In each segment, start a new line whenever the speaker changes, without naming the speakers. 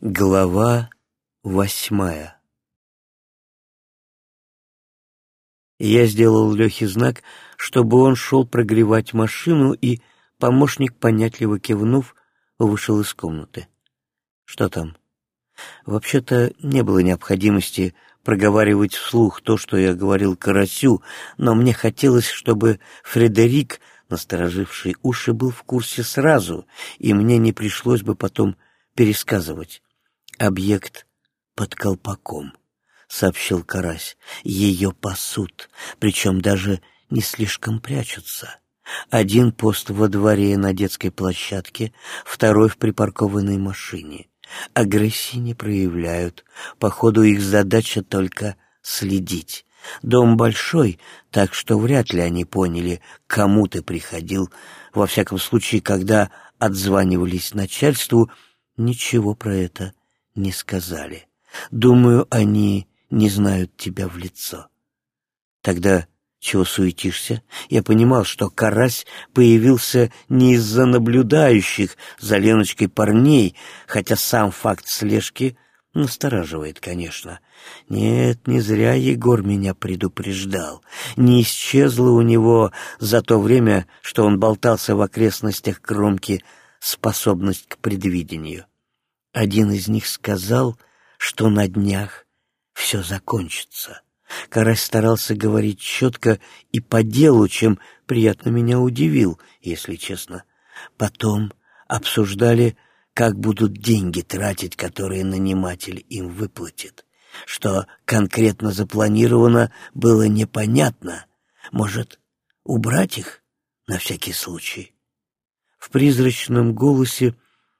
Глава восьмая Я сделал Лехе знак, чтобы он шел прогревать машину, и помощник, понятливо кивнув, вышел из комнаты. Что там? Вообще-то не было необходимости проговаривать вслух то, что я говорил Карасю, но мне хотелось, чтобы Фредерик, настороживший уши, был в курсе сразу, и мне не пришлось бы потом пересказывать. Объект под колпаком, сообщил Карась. Ее пасут, причем даже не слишком прячутся. Один пост во дворе на детской площадке, второй в припаркованной машине. Агрессии не проявляют, походу их задача только следить. Дом большой, так что вряд ли они поняли, кому ты приходил. Во всяком случае, когда отзванивались начальству, ничего про это не сказали. Думаю, они не знают тебя в лицо. Тогда чего суетишься? Я понимал, что карась появился не из-за наблюдающих за Леночкой парней, хотя сам факт слежки настораживает, конечно. Нет, не зря Егор меня предупреждал. Не исчезла у него за то время, что он болтался в окрестностях кромки, способность к предвидению. Один из них сказал, что на днях все закончится. Карась старался говорить четко и по делу, чем приятно меня удивил, если честно. Потом обсуждали, как будут деньги тратить, которые наниматель им выплатит. Что конкретно запланировано, было непонятно. Может, убрать их на всякий случай? В призрачном голосе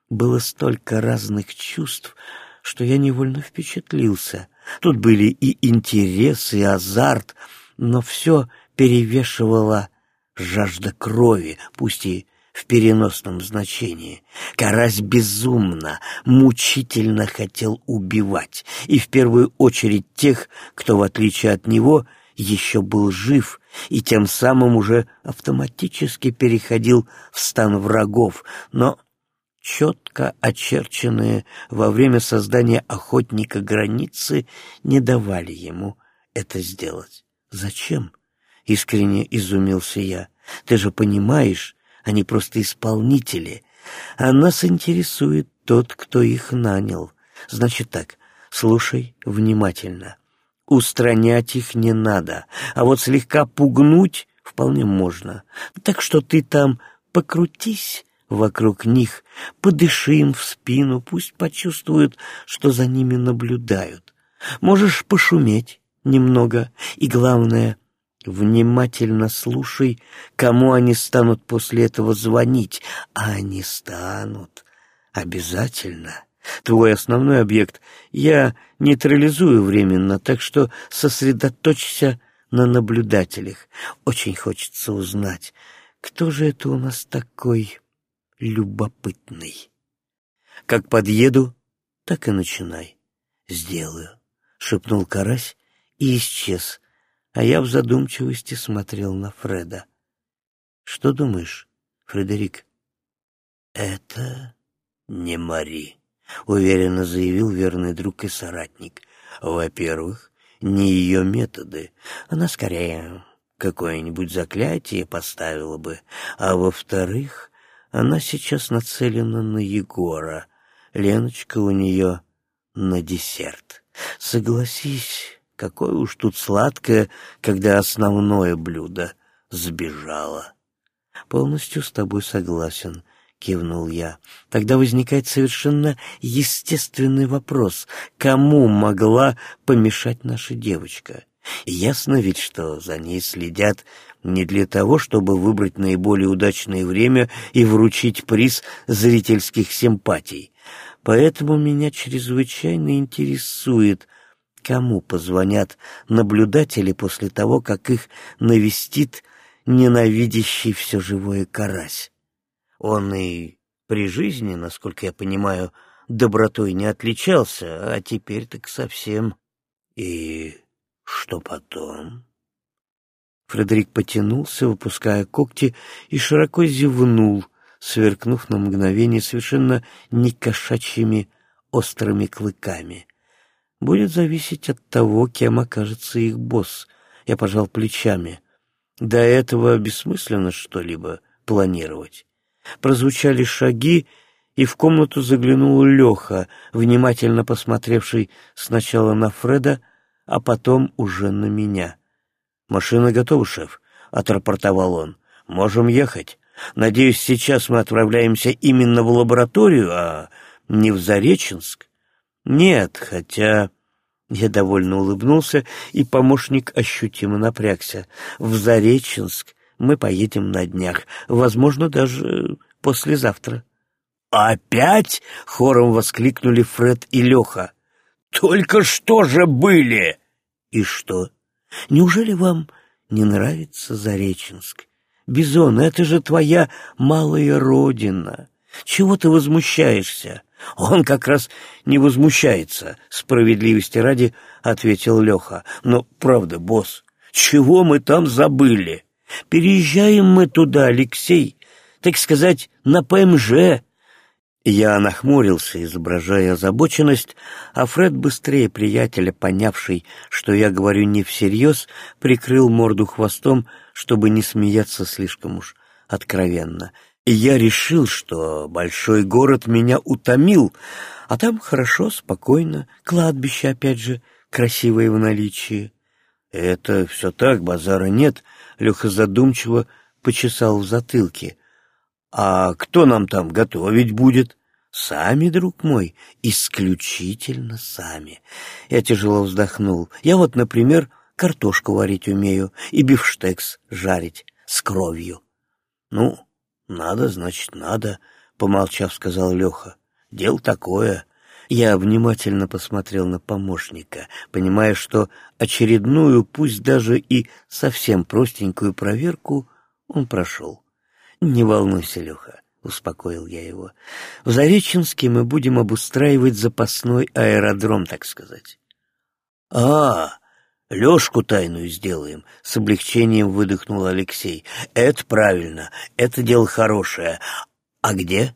было столько разных чувств, что я невольно впечатлился. Тут были и интерес, и азарт, но все перевешивала жажда крови, пусть и в переносном значении. Карась безумно, мучительно хотел убивать, и в первую очередь тех, кто, в отличие от него, еще был жив и тем самым уже автоматически переходил в стан врагов, но четко очерченные во время создания охотника границы не давали ему это сделать. «Зачем?» — искренне изумился я. «Ты же понимаешь, они просто исполнители, а нас интересует тот, кто их нанял. Значит так, слушай внимательно. Устранять их не надо, а вот слегка пугнуть вполне можно. Так что ты там покрутись вокруг них, подыши им в спину, пусть почувствуют, что за ними наблюдают. Можешь пошуметь немного, и, главное, внимательно слушай, кому они станут после этого звонить, а они станут обязательно. Твой основной объект я нейтрализую временно, так что сосредоточься на наблюдателях. Очень хочется узнать, кто же это у нас такой любопытный. Как подъеду, так и начинай. Сделаю, — шепнул карась и исчез, а я в задумчивости смотрел на Фреда. Что думаешь, Фредерик? Это не Мари, — уверенно заявил верный друг и соратник. Во-первых, не ее методы. Она скорее какое-нибудь заклятие поставила бы. А во-вторых, она сейчас нацелена на Егора. Леночка у нее на десерт. Согласись, какое уж тут сладкое, когда основное блюдо сбежало. Полностью с тобой согласен, кивнул я. Тогда возникает совершенно естественный вопрос: кому могла помешать наша девочка? Ясно ведь, что за ней следят не для того, чтобы выбрать наиболее удачное время и вручить приз зрительских симпатий. Поэтому меня чрезвычайно интересует, кому позвонят наблюдатели после того, как их навестит ненавидящий все живое карась. Он и при жизни, насколько я понимаю, добротой не отличался, а теперь так совсем. И что потом? Фредерик потянулся, выпуская когти, и широко зевнул, сверкнув на мгновение совершенно не кошачьими острыми клыками. Будет зависеть от того, кем окажется их босс. Я пожал плечами. До этого бессмысленно что-либо планировать. Прозвучали шаги, и в комнату заглянул Леха, внимательно посмотревший сначала на Фреда, а потом уже на меня. «Машина готова, шеф», — отрапортовал он. «Можем ехать. Надеюсь, сейчас мы отправляемся именно в лабораторию, а не в Зареченск?» «Нет, хотя...» Я довольно улыбнулся, и помощник ощутимо напрягся. «В Зареченск мы поедем на днях, возможно, даже послезавтра».
«Опять?» — хором воскликнули Фред и Леха. «Только что же были!»
«И что? Неужели вам не нравится Зареченск? Бизон, это же твоя малая родина. Чего ты возмущаешься?»
«Он как раз не возмущается, справедливости ради», — ответил Леха. «Но правда, босс, чего мы там забыли? Переезжаем мы туда, Алексей, так сказать, на ПМЖ».
Я нахмурился, изображая озабоченность, а Фред, быстрее приятеля, понявший, что я говорю не всерьез, прикрыл морду хвостом, чтобы не смеяться слишком уж откровенно — и я решил, что большой город меня утомил, а там хорошо, спокойно, кладбище, опять же, красивое в наличии. Это все так, базара нет, Леха задумчиво почесал в затылке. А кто нам там готовить будет? Сами, друг мой, исключительно сами. Я тяжело вздохнул. Я вот, например, картошку варить умею и бифштекс жарить с кровью. Ну, «Надо, значит, надо», — помолчав, сказал Леха. «Дело такое». Я внимательно посмотрел на помощника, понимая, что очередную, пусть даже и совсем простенькую проверку он прошел. «Не волнуйся, Леха», — успокоил я его. «В Зареченске мы будем обустраивать запасной аэродром, так сказать».
«А, Лёшку тайную сделаем, — с облегчением выдохнул Алексей. Это правильно, это дело хорошее. А где?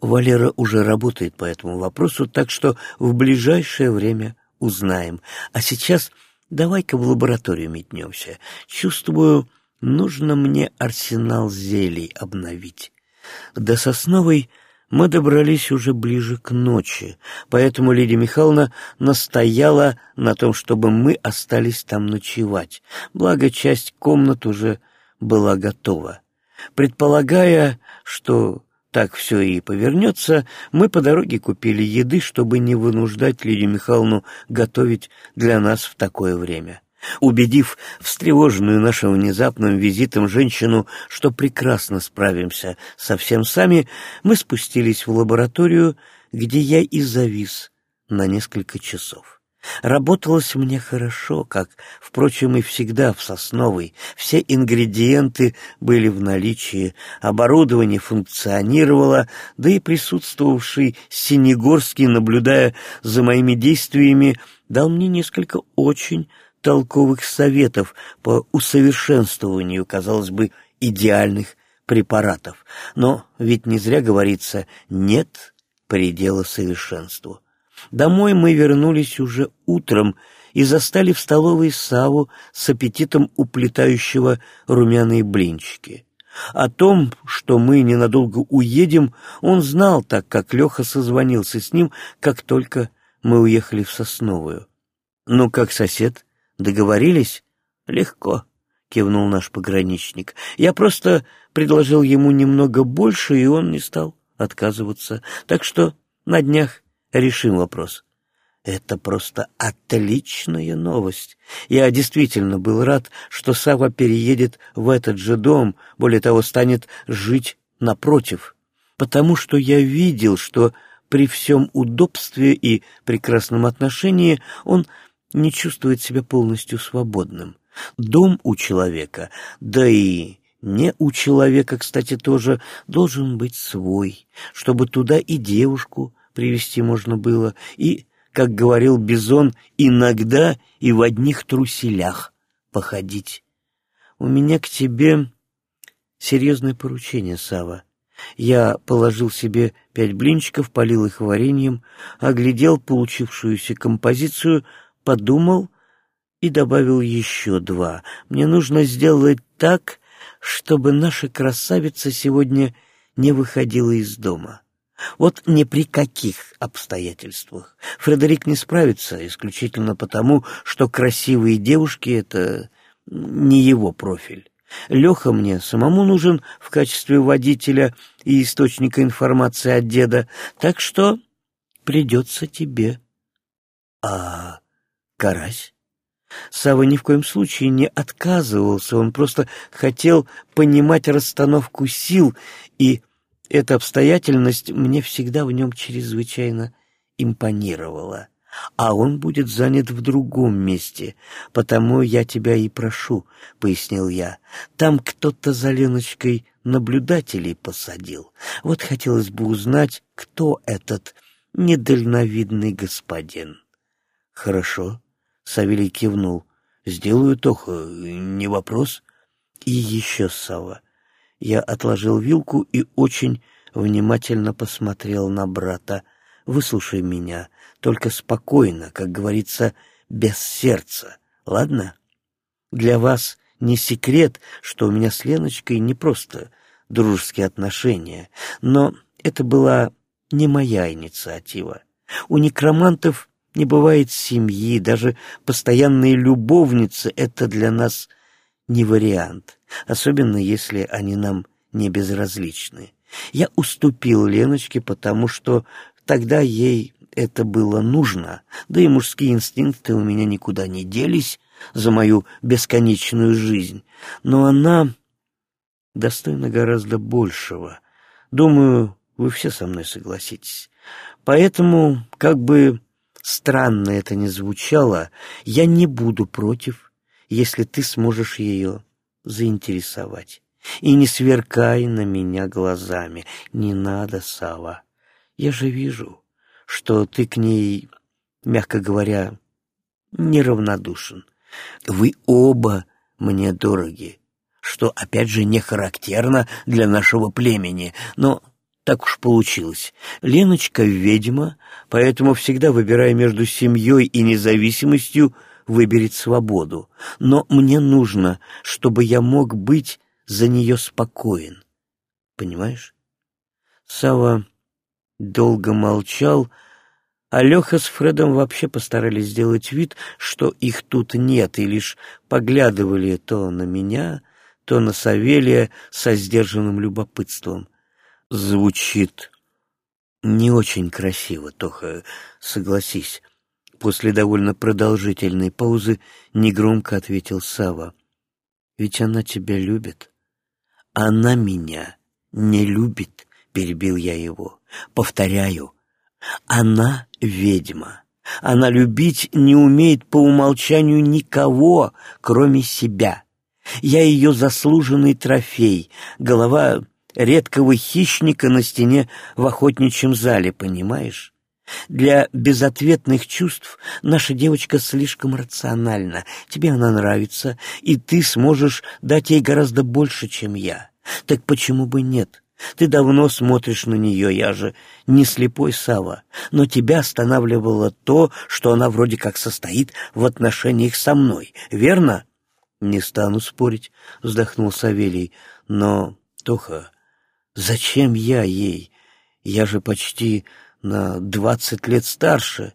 Валера уже работает по этому вопросу, так что в ближайшее время узнаем. А сейчас давай-ка в лабораторию метнемся. Чувствую, нужно мне арсенал зелий обновить. До Сосновой мы добрались уже ближе к ночи, поэтому Лидия Михайловна настояла на том, чтобы мы остались там ночевать, благо часть комнат уже была готова. Предполагая, что так все и повернется, мы по дороге купили еды, чтобы не вынуждать Лидию Михайловну готовить для нас в такое время. Убедив встревоженную нашим внезапным визитом женщину, что прекрасно справимся совсем сами, мы спустились в лабораторию, где я и завис на несколько часов. Работалось мне хорошо, как, впрочем, и всегда в Сосновой. Все ингредиенты были в наличии, оборудование функционировало, да и присутствовавший Синегорский, наблюдая за моими действиями, дал мне несколько очень толковых советов по усовершенствованию, казалось бы, идеальных препаратов. Но ведь не зря говорится «нет предела совершенству». Домой мы вернулись уже утром и застали в столовой Саву с аппетитом уплетающего румяные блинчики. О том, что мы ненадолго уедем, он знал, так как Леха созвонился с ним, как только мы уехали в Сосновую. «Ну, как сосед?» Договорились? Легко, кивнул наш пограничник. Я просто предложил ему немного больше, и он не стал отказываться. Так что на днях решим вопрос. Это просто отличная новость. Я действительно был рад, что Сава переедет в этот же дом, более того, станет жить напротив, потому что я видел, что при всем удобстве и прекрасном отношении он не чувствует себя полностью свободным. Дом у человека, да и не у человека, кстати, тоже должен быть свой, чтобы туда и девушку привести можно было, и, как говорил Бизон, иногда и в одних труселях походить. У меня к тебе серьезное поручение, Сава. Я положил себе пять блинчиков, полил их вареньем, оглядел получившуюся композицию, подумал и добавил еще два. Мне нужно сделать так, чтобы наша красавица сегодня не выходила из дома. Вот ни при каких обстоятельствах. Фредерик не справится исключительно потому, что красивые девушки — это не его профиль. Леха мне самому нужен в качестве водителя и источника информации от деда, так что придется тебе. А карась? Сава ни в коем случае не отказывался, он просто хотел понимать расстановку сил, и эта обстоятельность мне всегда в нем чрезвычайно импонировала. А он будет занят в другом месте, потому я тебя и прошу, — пояснил я. Там кто-то за Леночкой наблюдателей посадил. Вот хотелось бы узнать, кто этот недальновидный господин. Хорошо, — Савелий кивнул. Сделаю, Тоха, не вопрос. И еще, Сава. Я отложил вилку и очень внимательно посмотрел на брата. Выслушай меня, только спокойно, как говорится, без сердца, ладно? Для вас не секрет, что у меня с Леночкой не просто дружеские отношения, но это была не моя инициатива. У некромантов не бывает семьи, даже постоянные любовницы — это для нас не вариант, особенно если они нам не безразличны. Я уступил Леночке, потому что тогда ей это было нужно, да и мужские инстинкты у меня никуда не делись за мою бесконечную жизнь. Но она достойна гораздо большего. Думаю, вы все со мной согласитесь. Поэтому, как бы странно это ни звучало, я не буду против, если ты сможешь ее заинтересовать. И не сверкай на меня глазами. Не надо, Сава. Я же вижу, что ты к ней, мягко говоря, неравнодушен. Вы оба мне дороги, что, опять же, не характерно для нашего племени, но так уж получилось. Леночка — ведьма, поэтому всегда, выбирая между семьей и независимостью, выберет свободу. Но мне нужно, чтобы я мог быть за нее спокоен. Понимаешь? Сава долго молчал, а Леха с Фредом вообще постарались сделать вид, что их тут нет, и лишь поглядывали то на меня, то на Савелия со сдержанным любопытством звучит не очень красиво, Тоха, согласись. После довольно продолжительной паузы негромко ответил Сава. Ведь она тебя любит. Она меня не любит, перебил я его. Повторяю, она ведьма. Она любить не умеет по умолчанию никого, кроме себя. Я ее заслуженный трофей, голова редкого хищника на стене в охотничьем зале, понимаешь? Для безответных чувств наша девочка слишком рациональна. Тебе она нравится, и ты сможешь дать ей гораздо больше, чем я. Так почему бы нет? Ты давно смотришь на нее, я же не слепой Сава, но тебя останавливало то, что она вроде как состоит в отношениях со мной, верно? Не стану спорить, вздохнул Савелий, но, Тоха, Зачем я ей? Я же почти на двадцать лет старше.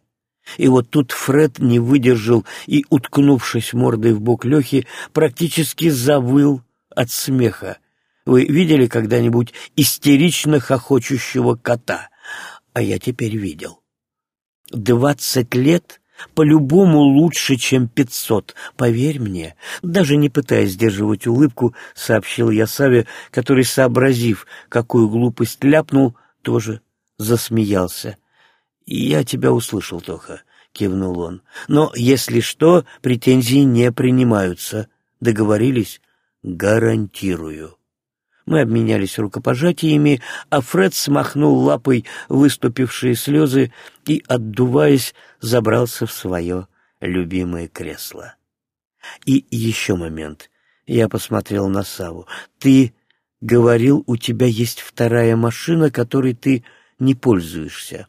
И вот тут Фред не выдержал и, уткнувшись мордой в бок Лехи, практически завыл от смеха. Вы видели когда-нибудь истерично хохочущего кота? А я теперь видел. Двадцать лет по-любому лучше, чем пятьсот, поверь мне. Даже не пытаясь сдерживать улыбку, сообщил я Саве, который, сообразив, какую глупость ляпнул, тоже засмеялся. «Я тебя услышал, Тоха», — кивнул он. «Но, если что, претензии не принимаются. Договорились?» «Гарантирую». Мы обменялись рукопожатиями, а Фред смахнул лапой выступившие слезы и, отдуваясь, забрался в свое любимое кресло. И еще момент. Я посмотрел на Саву. «Ты говорил, у тебя есть вторая машина, которой ты не пользуешься.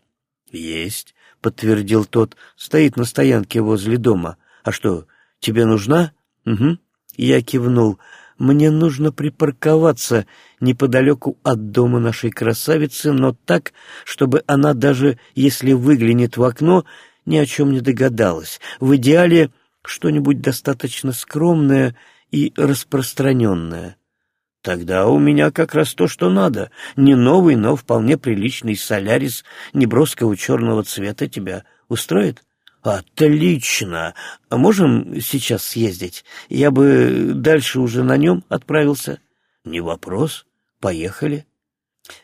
Есть, подтвердил тот, стоит на стоянке возле дома. А что, тебе нужна?
Угу. Я кивнул. Мне нужно припарковаться неподалеку от дома нашей красавицы, но так, чтобы она даже если выглянет в окно, ни о чем не догадалась. В идеале что-нибудь достаточно скромное и распространенное.
Тогда у меня как раз то, что надо. Не новый, но вполне приличный солярис неброского черного цвета тебя устроит?
Отлично! Можем сейчас съездить? Я бы дальше уже на нем отправился.
Не вопрос. Поехали.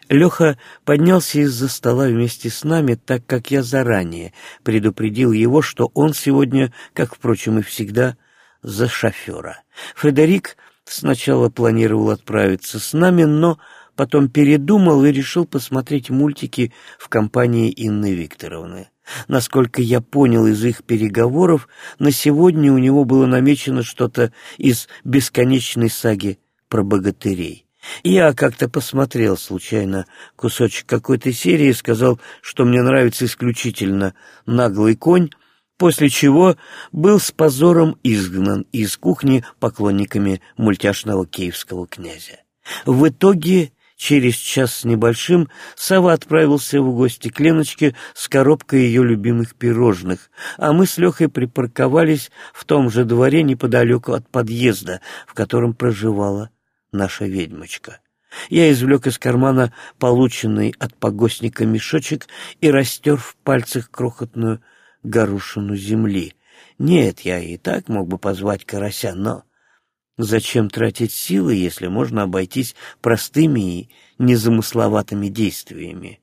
Леха поднялся из-за стола вместе с нами, так как я заранее предупредил его, что он сегодня, как, впрочем, и всегда, за шофера. Фредерик сначала планировал отправиться с нами, но потом передумал и решил посмотреть мультики в компании Инны Викторовны. Насколько я понял из их переговоров, на сегодня у него было намечено что-то из бесконечной саги про богатырей. Я как-то посмотрел случайно кусочек какой-то серии и сказал, что мне нравится исключительно «Наглый конь», после чего был с позором изгнан из кухни поклонниками мультяшного киевского князя. В итоге Через час с небольшим Сава отправился в гости к Леночке с коробкой ее любимых пирожных, а мы с Лехой припарковались в том же дворе неподалеку от подъезда, в котором проживала наша ведьмочка. Я извлек из кармана полученный от погостника мешочек и растер в пальцах крохотную горошину земли. Нет, я и так мог бы позвать карася, но Зачем тратить силы, если можно обойтись простыми и незамысловатыми действиями?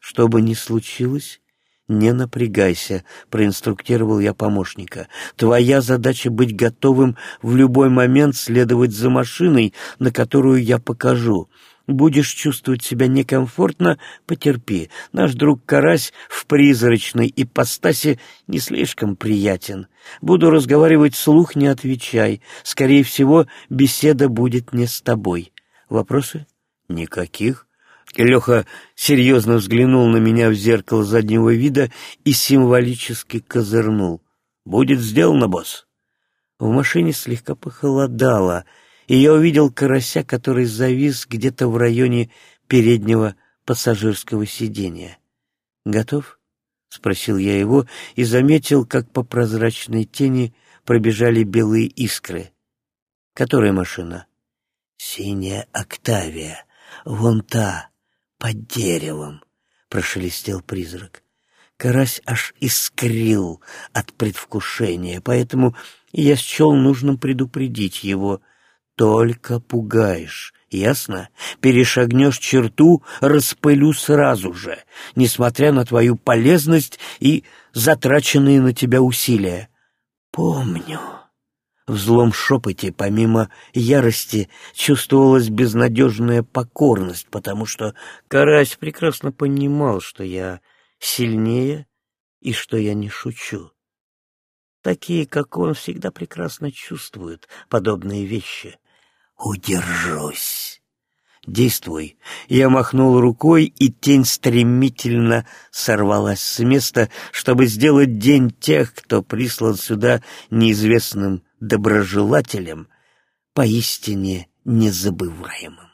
Что бы ни случилось, не напрягайся, проинструктировал я помощника. Твоя задача быть готовым в любой момент следовать за машиной, на которую я покажу. Будешь чувствовать себя некомфортно — потерпи. Наш друг Карась в призрачной ипостаси не слишком приятен. Буду разговаривать вслух, не отвечай. Скорее всего, беседа будет не с тобой. Вопросы?
Никаких.
Леха серьезно взглянул на меня в зеркало заднего вида и символически козырнул. «Будет сделано, босс». В машине слегка похолодало — и я увидел карася, который завис где-то в районе переднего пассажирского сидения. «Готов?» — спросил я его и заметил, как по прозрачной тени пробежали белые искры. «Которая машина?»
«Синяя Октавия. Вон та, под деревом», — прошелестел призрак. Карась аж искрил от предвкушения, поэтому я счел нужным предупредить его — только пугаешь, ясно? Перешагнешь черту, распылю сразу же, несмотря на твою полезность и затраченные на тебя усилия. Помню. В злом шепоте, помимо ярости, чувствовалась безнадежная покорность, потому что Карась прекрасно понимал, что я сильнее и что я не шучу. Такие, как он, всегда прекрасно чувствуют подобные вещи удержусь. Действуй. Я махнул рукой, и тень стремительно сорвалась с места, чтобы сделать день тех, кто прислан сюда неизвестным доброжелателем, поистине незабываемым.